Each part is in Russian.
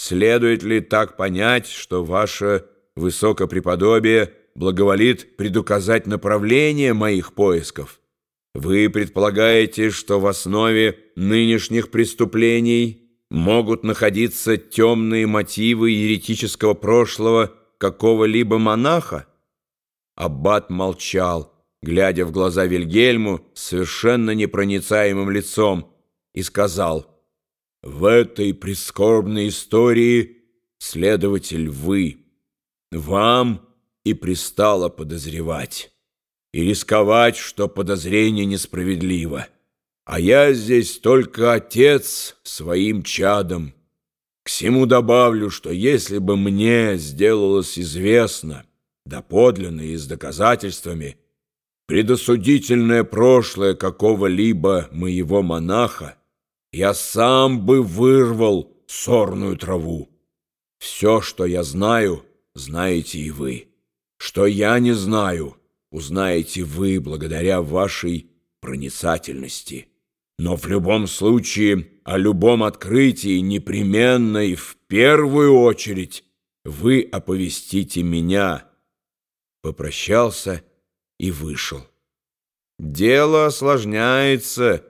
следует ли так понять, что ваше высокопреподобие благоволит предуказать направление моих поисков? Вы предполагаете, что в основе нынешних преступлений могут находиться темные мотивы еретического прошлого какого-либо монаха? Аббат молчал, глядя в глаза Вильгельму совершенно непроницаемым лицом, и сказал, «В этой прискорбной истории, следователь, вы, вам и пристало подозревать, и рисковать, что подозрение несправедливо. А я здесь только отец своим чадом. К всему добавлю, что если бы мне сделалось известно, доподлинно и с доказательствами, предосудительное прошлое какого-либо моего монаха, я сам бы вырвал сорную траву. Все, что я знаю, знаете и вы. Что я не знаю, узнаете вы благодаря вашей проницательности. Но в любом случае, о любом открытии непременно и в первую очередь вы оповестите меня. Попрощался и вышел. «Дело осложняется», —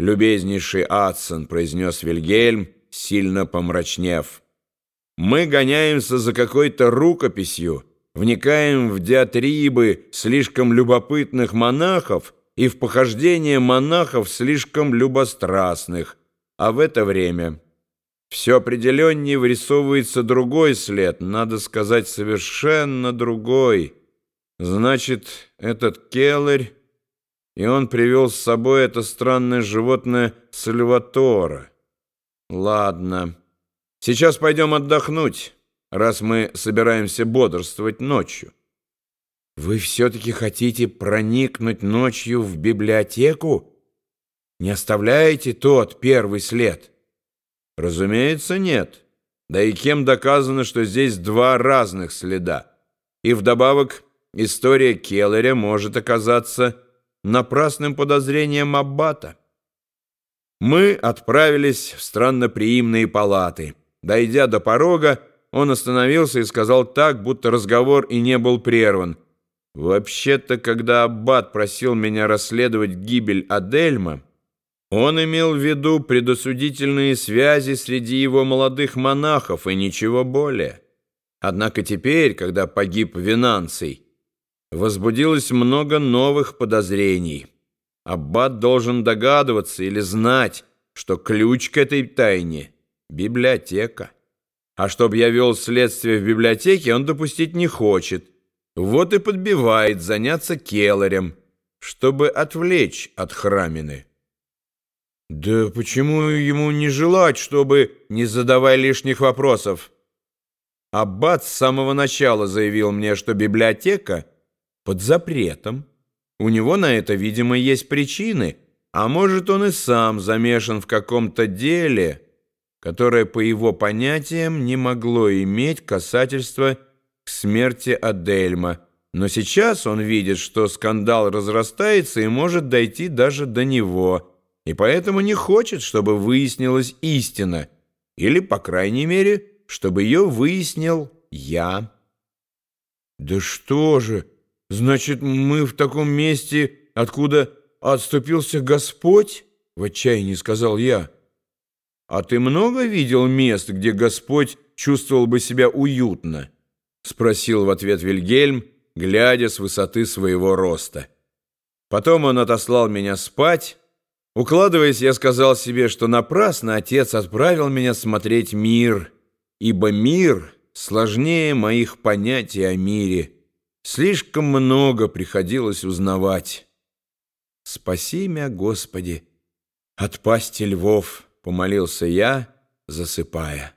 любезнейший Адсон произнес Вильгельм, сильно помрачнев. «Мы гоняемся за какой-то рукописью, вникаем в диатрибы слишком любопытных монахов и в похождения монахов слишком любострастных, а в это время все определеннее вырисовывается другой след, надо сказать, совершенно другой». Значит, этот келарь, и он привел с собой это странное животное Сальватора. Ладно, сейчас пойдем отдохнуть, раз мы собираемся бодрствовать ночью. Вы все-таки хотите проникнуть ночью в библиотеку? Не оставляете тот первый след? Разумеется, нет. Да и кем доказано, что здесь два разных следа? И вдобавок история Келлеря может оказаться напрасным подозрением Аббата. Мы отправились в странноприимные палаты. Дойдя до порога, он остановился и сказал так, будто разговор и не был прерван. «Вообще-то, когда Аббат просил меня расследовать гибель Адельма, он имел в виду предосудительные связи среди его молодых монахов и ничего более. Однако теперь, когда погиб Винанций, возбудилось много новых подозрений. Аббат должен догадываться или знать, что ключ к этой тайне — библиотека. А чтобы я вел следствие в библиотеке, он допустить не хочет. Вот и подбивает заняться келарем, чтобы отвлечь от храмины. Да почему ему не желать, чтобы не задавай лишних вопросов? Аббат с самого начала заявил мне, что библиотека — под запретом. У него на это, видимо, есть причины, а может, он и сам замешан в каком-то деле, которое, по его понятиям, не могло иметь касательства к смерти Адельма. Но сейчас он видит, что скандал разрастается и может дойти даже до него, и поэтому не хочет, чтобы выяснилась истина, или, по крайней мере, чтобы ее выяснил я. «Да что же!» Значит, мы в таком месте, откуда отступился Господь? В отчаянии сказал я. А ты много видел мест, где Господь чувствовал бы себя уютно? Спросил в ответ Вильгельм, глядя с высоты своего роста. Потом он отослал меня спать. Укладываясь, я сказал себе, что напрасно отец отправил меня смотреть мир, ибо мир сложнее моих понятий о мире. Слишком много приходилось узнавать. «Спаси меня, Господи, от пасти львов», — помолился я, засыпая.